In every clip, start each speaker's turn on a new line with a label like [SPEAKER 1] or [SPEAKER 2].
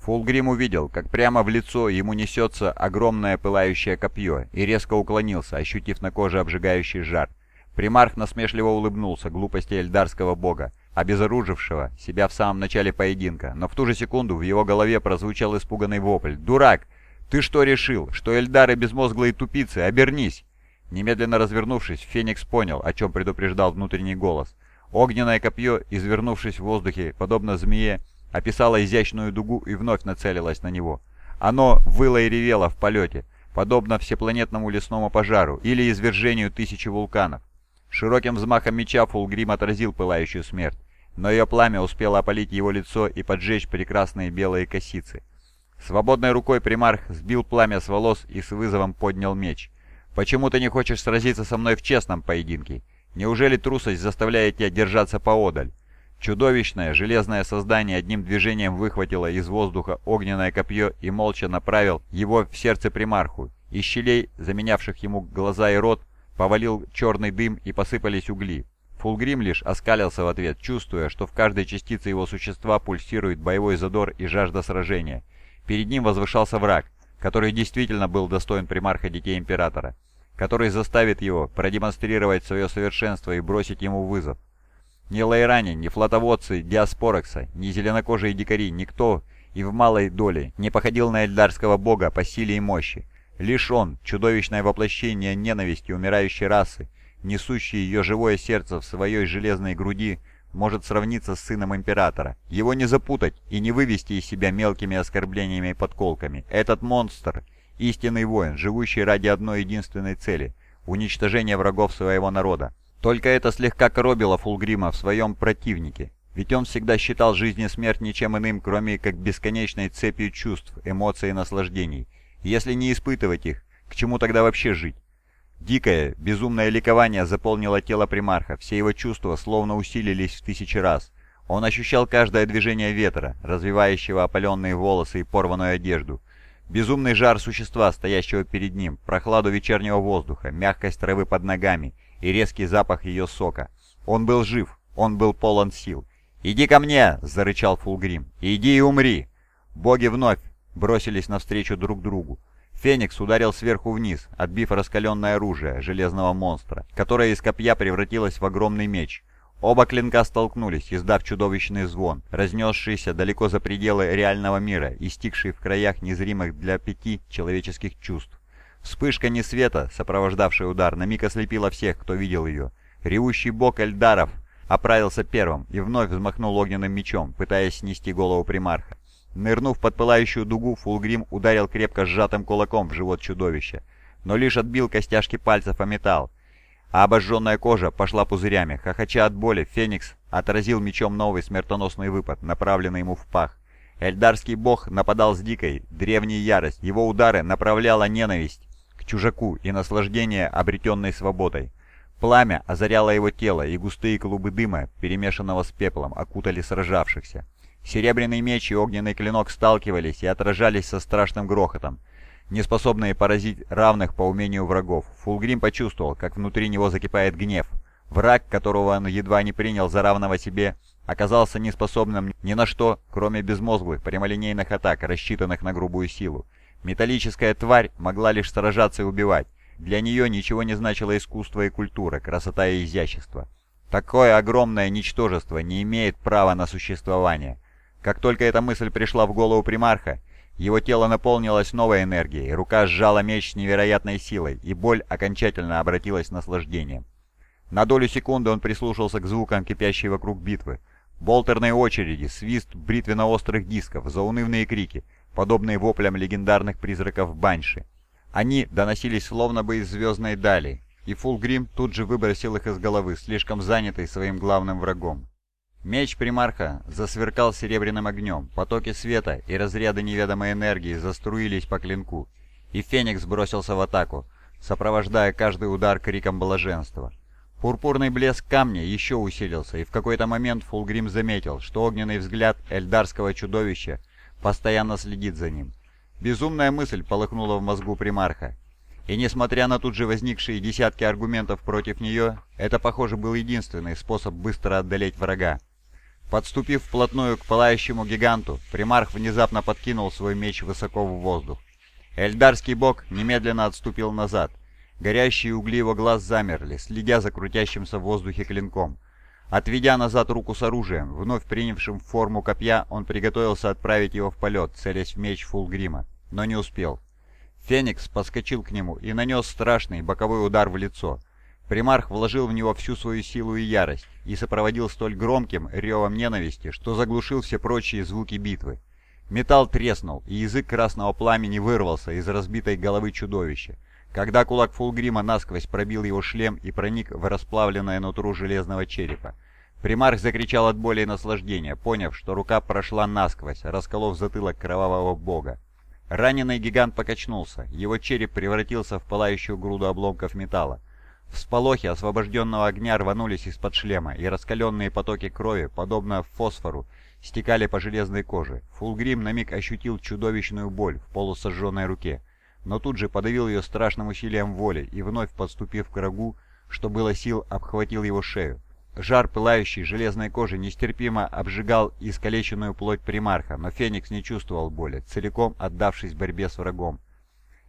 [SPEAKER 1] Фулгрим увидел, как прямо в лицо ему несется огромное пылающее копье, и резко уклонился, ощутив на коже обжигающий жар. Примарх насмешливо улыбнулся глупости эльдарского бога, обезоружившего себя в самом начале поединка, но в ту же секунду в его голове прозвучал испуганный вопль. «Дурак! Ты что решил, что эльдары безмозглые тупицы? Обернись!» Немедленно развернувшись, Феникс понял, о чем предупреждал внутренний голос. Огненное копье, извернувшись в воздухе, подобно змее, описало изящную дугу и вновь нацелилось на него. Оно выло и ревело в полете, подобно всепланетному лесному пожару или извержению тысячи вулканов. Широким взмахом меча Фулгрим отразил пылающую смерть, но ее пламя успело опалить его лицо и поджечь прекрасные белые косицы. Свободной рукой примарх сбил пламя с волос и с вызовом поднял меч. «Почему ты не хочешь сразиться со мной в честном поединке? Неужели трусость заставляет тебя держаться поодаль?» Чудовищное железное создание одним движением выхватило из воздуха огненное копье и молча направил его в сердце примарху. Из щелей, заменявших ему глаза и рот, повалил черный дым и посыпались угли. Фулгрим лишь оскалился в ответ, чувствуя, что в каждой частице его существа пульсирует боевой задор и жажда сражения. Перед ним возвышался враг, который действительно был достоин примарха Детей Императора, который заставит его продемонстрировать свое совершенство и бросить ему вызов. Ни лайране, ни флотоводцы Диаспорекса, ни зеленокожие дикари, никто и в малой доле не походил на эльдарского бога по силе и мощи. Лишь он, чудовищное воплощение ненависти умирающей расы, несущий ее живое сердце в своей железной груди, может сравниться с сыном императора. Его не запутать и не вывести из себя мелкими оскорблениями и подколками. Этот монстр — истинный воин, живущий ради одной единственной цели — уничтожения врагов своего народа. Только это слегка коробило Фулгрима в своем противнике, ведь он всегда считал жизнь и смерть ничем иным, кроме как бесконечной цепью чувств, эмоций и наслаждений. Если не испытывать их, к чему тогда вообще жить? Дикое, безумное ликование заполнило тело примарха, все его чувства словно усилились в тысячи раз. Он ощущал каждое движение ветра, развивающего опаленные волосы и порванную одежду. Безумный жар существа, стоящего перед ним, прохладу вечернего воздуха, мягкость травы под ногами — и резкий запах ее сока. Он был жив, он был полон сил. «Иди ко мне!» — зарычал Фулгрим. «Иди и умри!» Боги вновь бросились навстречу друг другу. Феникс ударил сверху вниз, отбив раскаленное оружие железного монстра, которое из копья превратилось в огромный меч. Оба клинка столкнулись, издав чудовищный звон, разнесшийся далеко за пределы реального мира и стигший в краях незримых для пяти человеческих чувств. Вспышка несвета, сопровождавшая удар, на миг ослепила всех, кто видел ее. Ревущий бок Эльдаров оправился первым и вновь взмахнул огненным мечом, пытаясь снести голову примарха. Нырнув под пылающую дугу, Фулгрим ударил крепко сжатым кулаком в живот чудовища, но лишь отбил костяшки пальцев о металл, а обожженная кожа пошла пузырями. Хохоча от боли, Феникс отразил мечом новый смертоносный выпад, направленный ему в пах. Эльдарский бог нападал с дикой, древней ярость, его удары направляла ненависть чужаку и наслаждение обретенной свободой. Пламя озаряло его тело, и густые клубы дыма, перемешанного с пеплом, окутали сражавшихся. Серебряный меч и огненный клинок сталкивались и отражались со страшным грохотом, неспособные поразить равных по умению врагов. Фулгрим почувствовал, как внутри него закипает гнев. Враг, которого он едва не принял за равного себе, оказался неспособным ни на что, кроме безмозглых прямолинейных атак, рассчитанных на грубую силу. Металлическая тварь могла лишь сражаться и убивать. Для нее ничего не значило искусство и культура, красота и изящество. Такое огромное ничтожество не имеет права на существование. Как только эта мысль пришла в голову примарха, его тело наполнилось новой энергией, рука сжала меч с невероятной силой, и боль окончательно обратилась наслаждением. На долю секунды он прислушался к звукам кипящей вокруг битвы. Болтерные очереди, свист бритвенно-острых дисков, заунывные крики — подобные воплям легендарных призраков Банши. Они доносились словно бы из звездной дали, и Фулгрим тут же выбросил их из головы, слишком занятый своим главным врагом. Меч примарха засверкал серебряным огнем, потоки света и разряды неведомой энергии заструились по клинку, и Феникс бросился в атаку, сопровождая каждый удар криком блаженства. Пурпурный блеск камня еще усилился, и в какой-то момент Фулгрим заметил, что огненный взгляд эльдарского чудовища постоянно следит за ним. Безумная мысль полыхнула в мозгу примарха. И несмотря на тут же возникшие десятки аргументов против нее, это, похоже, был единственный способ быстро одолеть врага. Подступив вплотную к пылающему гиганту, примарх внезапно подкинул свой меч высоко в воздух. Эльдарский бог немедленно отступил назад. Горящие угли его глаз замерли, следя за крутящимся в воздухе клинком. Отведя назад руку с оружием, вновь принявшим форму копья, он приготовился отправить его в полет, целясь в меч Фулгрима, но не успел. Феникс подскочил к нему и нанес страшный боковой удар в лицо. Примарх вложил в него всю свою силу и ярость и сопроводил столь громким ревом ненависти, что заглушил все прочие звуки битвы. Металл треснул, и язык красного пламени вырвался из разбитой головы чудовища. Когда кулак Фулгрима насквозь пробил его шлем и проник в расплавленное нутру железного черепа, Примарх закричал от боли и наслаждения, поняв, что рука прошла насквозь, расколов затылок кровавого бога. Раненый гигант покачнулся, его череп превратился в пылающую груду обломков металла. Всполохи освобожденного огня рванулись из-под шлема, и раскаленные потоки крови, подобно фосфору, стекали по железной коже. Фулгрим на миг ощутил чудовищную боль в полусожженной руке, но тут же подавил ее страшным усилием воли и, вновь подступив к врагу, что было сил, обхватил его шею. Жар пылающей железной кожи нестерпимо обжигал искалеченную плоть примарха, но Феникс не чувствовал боли, целиком отдавшись борьбе с врагом.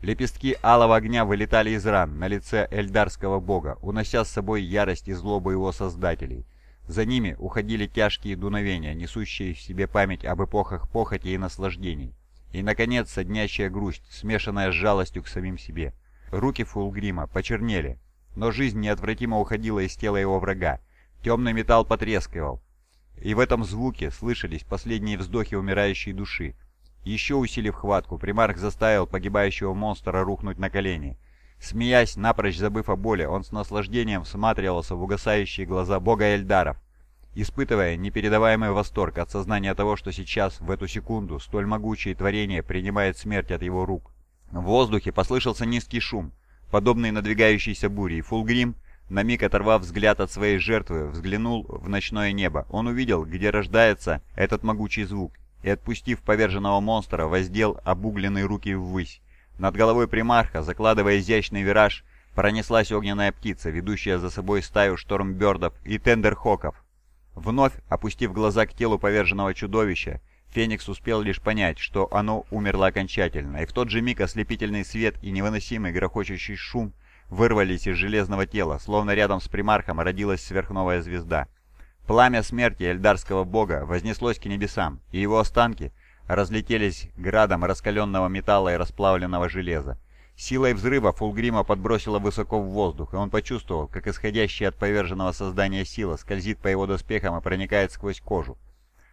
[SPEAKER 1] Лепестки алого огня вылетали из ран на лице эльдарского бога, унося с собой ярость и злобу его создателей. За ними уходили тяжкие дуновения, несущие в себе память об эпохах похоти и наслаждений. И, наконец, соднящая грусть, смешанная с жалостью к самим себе. Руки Фулгрима почернели, но жизнь неотвратимо уходила из тела его врага. Темный металл потрескивал, и в этом звуке слышались последние вздохи умирающей души. Еще усилив хватку, примарх заставил погибающего монстра рухнуть на колени. Смеясь, напрочь забыв о боли, он с наслаждением всматривался в угасающие глаза бога Эльдаров, испытывая непередаваемый восторг от сознания того, что сейчас, в эту секунду, столь могучее творение принимает смерть от его рук. В воздухе послышался низкий шум, подобный надвигающейся буре, и Фулгрим, на миг оторвав взгляд от своей жертвы, взглянул в ночное небо. Он увидел, где рождается этот могучий звук, и, отпустив поверженного монстра, воздел обугленные руки ввысь. Над головой примарха, закладывая изящный вираж, пронеслась огненная птица, ведущая за собой стаю штормбердов и тендерхоков. Вновь, опустив глаза к телу поверженного чудовища, Феникс успел лишь понять, что оно умерло окончательно, и в тот же миг ослепительный свет и невыносимый грохочущий шум вырвались из железного тела, словно рядом с примархом родилась сверхновая звезда. Пламя смерти эльдарского бога вознеслось к небесам, и его останки разлетелись градом раскаленного металла и расплавленного железа. Силой взрыва Фулгрима подбросило высоко в воздух, и он почувствовал, как исходящая от поверженного создания сила скользит по его доспехам и проникает сквозь кожу.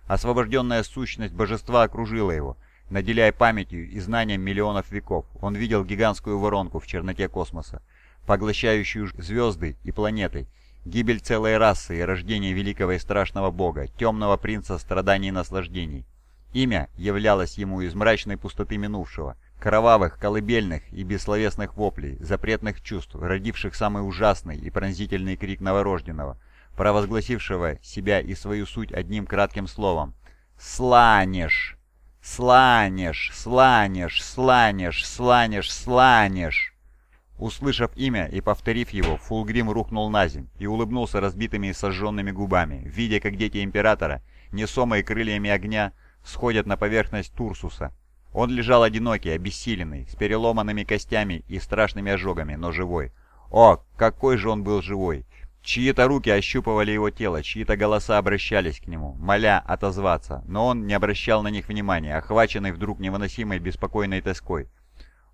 [SPEAKER 1] Освобожденная сущность божества окружила его, наделяя памятью и знанием миллионов веков. Он видел гигантскую воронку в черноте космоса, поглощающую звезды и планеты, гибель целой расы и рождение великого и страшного бога, темного принца страданий и наслаждений. Имя являлось ему из мрачной пустоты минувшего, кровавых, колыбельных и бессловесных воплей, запретных чувств, родивших самый ужасный и пронзительный крик новорожденного, провозгласившего себя и свою суть одним кратким словом «Сланешь! Сланешь! Сланешь! Сланешь! Сланешь! Сланешь!» Услышав имя и повторив его, Фулгрим рухнул на земь и улыбнулся разбитыми и сожженными губами, видя, как дети Императора, несомые крыльями огня, сходят на поверхность Турсуса. Он лежал одинокий, обессиленный, с переломанными костями и страшными ожогами, но живой. О, какой же он был живой! Чьи-то руки ощупывали его тело, чьи-то голоса обращались к нему, моля отозваться, но он не обращал на них внимания, охваченный вдруг невыносимой беспокойной тоской.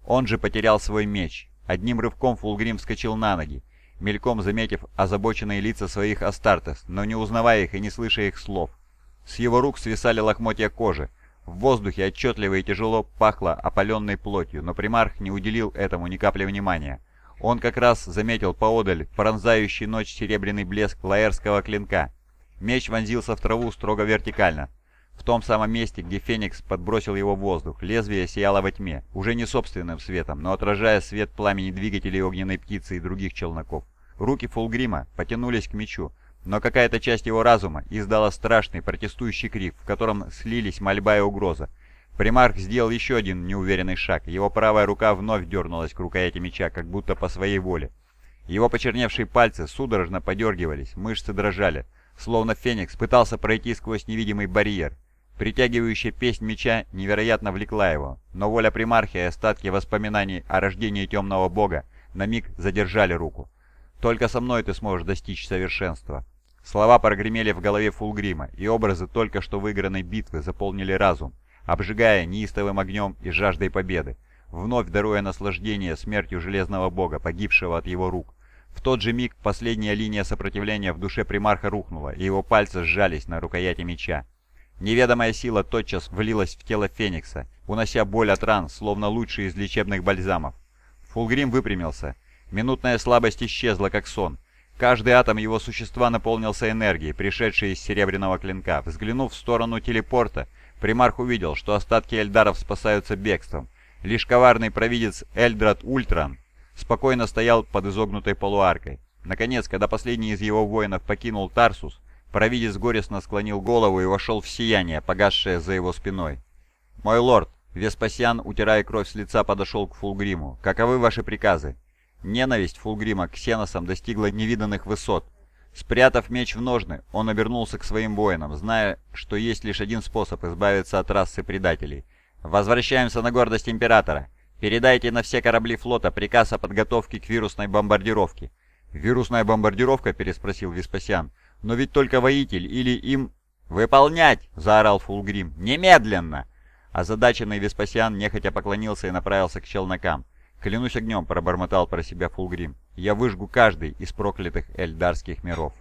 [SPEAKER 1] Он же потерял свой меч. Одним рывком Фулгрим вскочил на ноги, мельком заметив озабоченные лица своих Астартес, но не узнавая их и не слыша их слов. С его рук свисали лохмотья кожи. В воздухе отчетливо и тяжело пахло опаленной плотью, но примарх не уделил этому ни капли внимания. Он как раз заметил поодаль пронзающий ночь серебряный блеск лаэрского клинка. Меч вонзился в траву строго вертикально. В том самом месте, где Феникс подбросил его в воздух, лезвие сияло во тьме, уже не собственным светом, но отражая свет пламени двигателей огненной птицы и других челноков. Руки Фулгрима потянулись к мечу, но какая-то часть его разума издала страшный протестующий крик, в котором слились мольба и угроза. Примарх сделал еще один неуверенный шаг. Его правая рука вновь дернулась к рукояти меча, как будто по своей воле. Его почерневшие пальцы судорожно подергивались, мышцы дрожали. словно феникс, пытался пройти сквозь невидимый барьер. Притягивающая песнь меча невероятно влекла его, но воля примарха и остатки воспоминаний о рождении темного бога на миг задержали руку. «Только со мной ты сможешь достичь совершенства». Слова прогремели в голове Фулгрима, и образы только что выигранной битвы заполнили разум, обжигая неистовым огнем и жаждой победы, вновь даруя наслаждение смертью Железного Бога, погибшего от его рук. В тот же миг последняя линия сопротивления в душе примарха рухнула, и его пальцы сжались на рукояти меча. Неведомая сила тотчас влилась в тело Феникса, унося боль от ран, словно лучший из лечебных бальзамов. Фулгрим выпрямился. Минутная слабость исчезла, как сон. Каждый атом его существа наполнился энергией, пришедшей из серебряного клинка. Взглянув в сторону телепорта, примарх увидел, что остатки эльдаров спасаются бегством. Лишь коварный провидец Эльдрат Ультран спокойно стоял под изогнутой полуаркой. Наконец, когда последний из его воинов покинул Тарсус, провидец горестно склонил голову и вошел в сияние, погасшее за его спиной. «Мой лорд!» Веспасиан, утирая кровь с лица, подошел к Фулгриму. «Каковы ваши приказы?» Ненависть Фулгрима к Ксеносам достигла невиданных высот. Спрятав меч в ножны, он обернулся к своим воинам, зная, что есть лишь один способ избавиться от расы предателей. «Возвращаемся на гордость Императора!» Передайте на все корабли флота приказ о подготовке к вирусной бомбардировке». «Вирусная бомбардировка?» – переспросил Веспасиан. «Но ведь только воитель или им...» «Выполнять!» – заорал Фулгрим. «Немедленно!» Озадаченный Веспасиан нехотя поклонился и направился к челнокам. «Клянусь огнем!» – пробормотал про себя Фулгрим. «Я выжгу каждый из проклятых эльдарских миров».